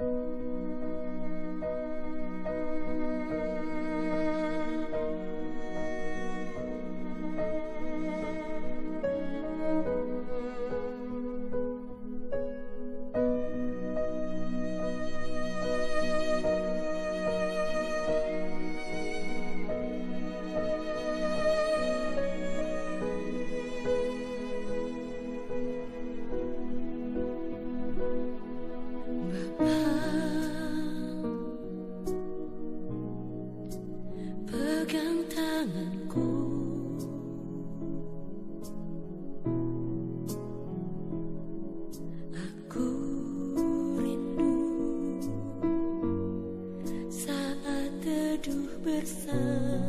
you pegang tanganku Aku rindu Saat teduh bersama